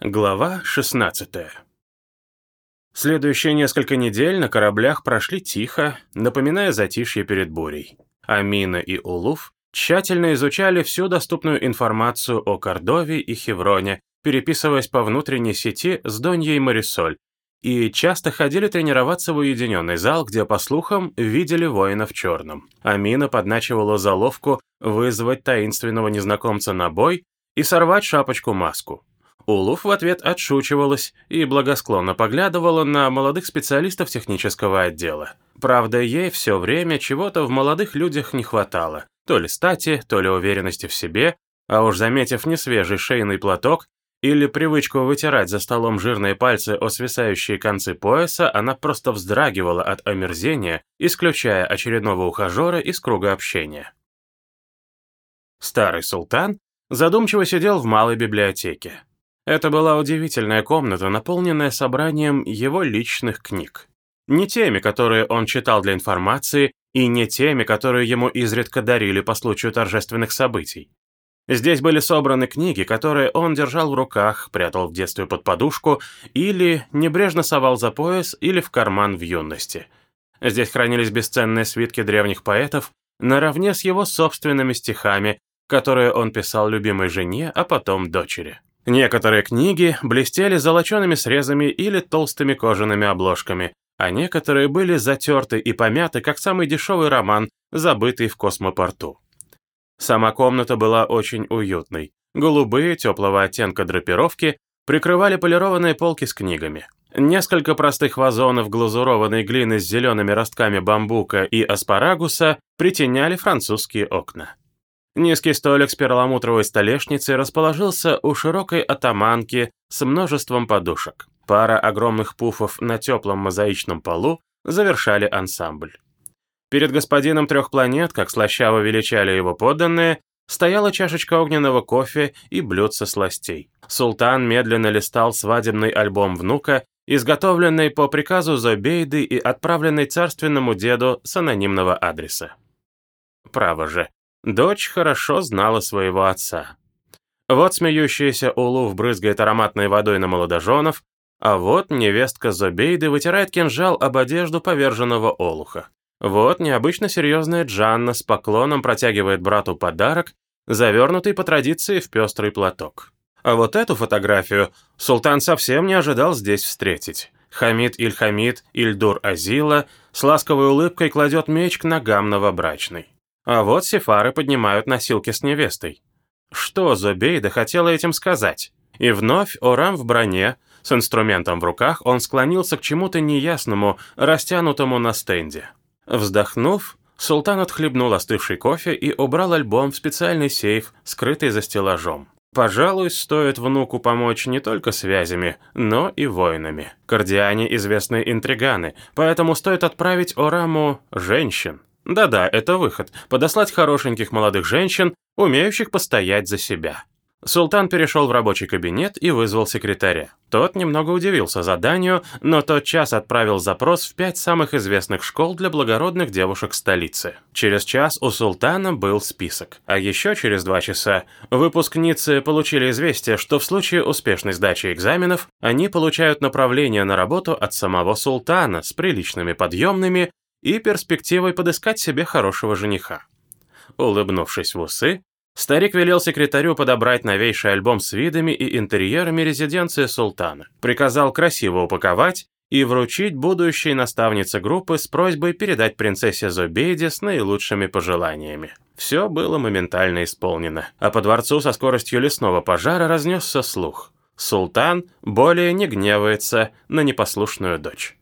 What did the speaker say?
Глава 16 Следующие несколько недель на кораблях прошли тихо, напоминая затишье перед бурей. Амина и Улуф тщательно изучали всю доступную информацию о Кордове и Хевроне, переписываясь по внутренней сети с Доньей Марисоль, и часто ходили тренироваться в уединенный зал, где, по слухам, видели воина в черном. Амина подначивала заловку вызвать таинственного незнакомца на бой и сорвать шапочку-маску. Улуф в ответ отшучивалась и благосклонно поглядывала на молодых специалистов технического отдела. Правда, ей все время чего-то в молодых людях не хватало. То ли стати, то ли уверенности в себе, а уж заметив несвежий шейный платок или привычку вытирать за столом жирные пальцы о свисающие концы пояса, она просто вздрагивала от омерзения, исключая очередного ухажера из круга общения. Старый султан задумчиво сидел в малой библиотеке. Это была удивительная комната, наполненная собранием его личных книг. Не теми, которые он читал для информации, и не теми, которые ему изредка дарили по случаю торжественных событий. Здесь были собраны книги, которые он держал в руках, прятал в детстве под подушку или небрежно совал за пояс или в карман в юности. Здесь хранились бесценные свитки древних поэтов наравне с его собственными стихами, которые он писал любимой жене, а потом дочери. Некоторые книги блестели золочеными срезами или толстыми кожаными обложками, а некоторые были затерты и помяты, как самый дешевый роман, забытый в космопорту. Сама комната была очень уютной. Голубые, теплого оттенка драпировки прикрывали полированные полки с книгами. Несколько простых вазонов глазурованной глины с зелеными ростками бамбука и аспарагуса притеняли французские окна. Низкий столик с перламутровой столешницей расположился у широкой атаманки с множеством подушек. Пара огромных пуфов на теплом мозаичном полу завершали ансамбль. Перед господином трех планет, как слащаво величали его подданные, стояла чашечка огненного кофе и блюдце сластей. Султан медленно листал свадебный альбом внука, изготовленный по приказу Зобейды и отправленный царственному деду с анонимного адреса. Право же, Дочь хорошо знала своего отца. Вот смеющаяся Улув брызгает ароматной водой на молодоженов, а вот невестка Зобейды вытирает кинжал об одежду поверженного Олуха. Вот необычно серьезная Джанна с поклоном протягивает брату подарок, завернутый по традиции в пестрый платок. А вот эту фотографию султан совсем не ожидал здесь встретить. Хамид Иль-Хамид Ильдур Азила с ласковой улыбкой кладет меч к ногам новобрачной. А вот сефары поднимают носилки с невестой. Что Зобейда хотела этим сказать? И вновь Орам в броне, с инструментом в руках, он склонился к чему-то неясному, растянутому на стенде. Вздохнув, султан отхлебнул остывший кофе и убрал альбом в специальный сейф, скрытый за стеллажом. Пожалуй, стоит внуку помочь не только связями, но и воинами. Кардиане – известные интриганы, поэтому стоит отправить Ораму женщин. Да-да, это выход. Подослать хорошеньких молодых женщин, умеющих постоять за себя. Султан перешел в рабочий кабинет и вызвал секретаря. Тот немного удивился заданию, но тот час отправил запрос в пять самых известных школ для благородных девушек столицы. Через час у султана был список. А еще через два часа выпускницы получили известие, что в случае успешной сдачи экзаменов они получают направление на работу от самого султана с приличными подъемными и перспективой подыскать себе хорошего жениха. Улыбнувшись в усы, старик велел секретарю подобрать новейший альбом с видами и интерьерами резиденции султана, приказал красиво упаковать и вручить будущей наставнице группы с просьбой передать принцессе Зобейде с наилучшими пожеланиями. Все было моментально исполнено, а по дворцу со скоростью лесного пожара разнесся слух. Султан более не гневается на непослушную дочь.